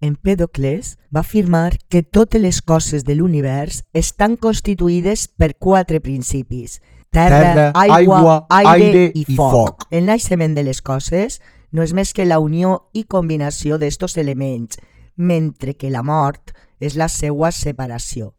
Empèdocles va afirmar que totes les coses de l'univers estan constituïdes per quatre principis: terra, terra aigua, aigua, aire, aire i, foc. i foc. El naixement de les coses no és més que la unió i combinació d'estos elements, mentre que la mort és la seva separació.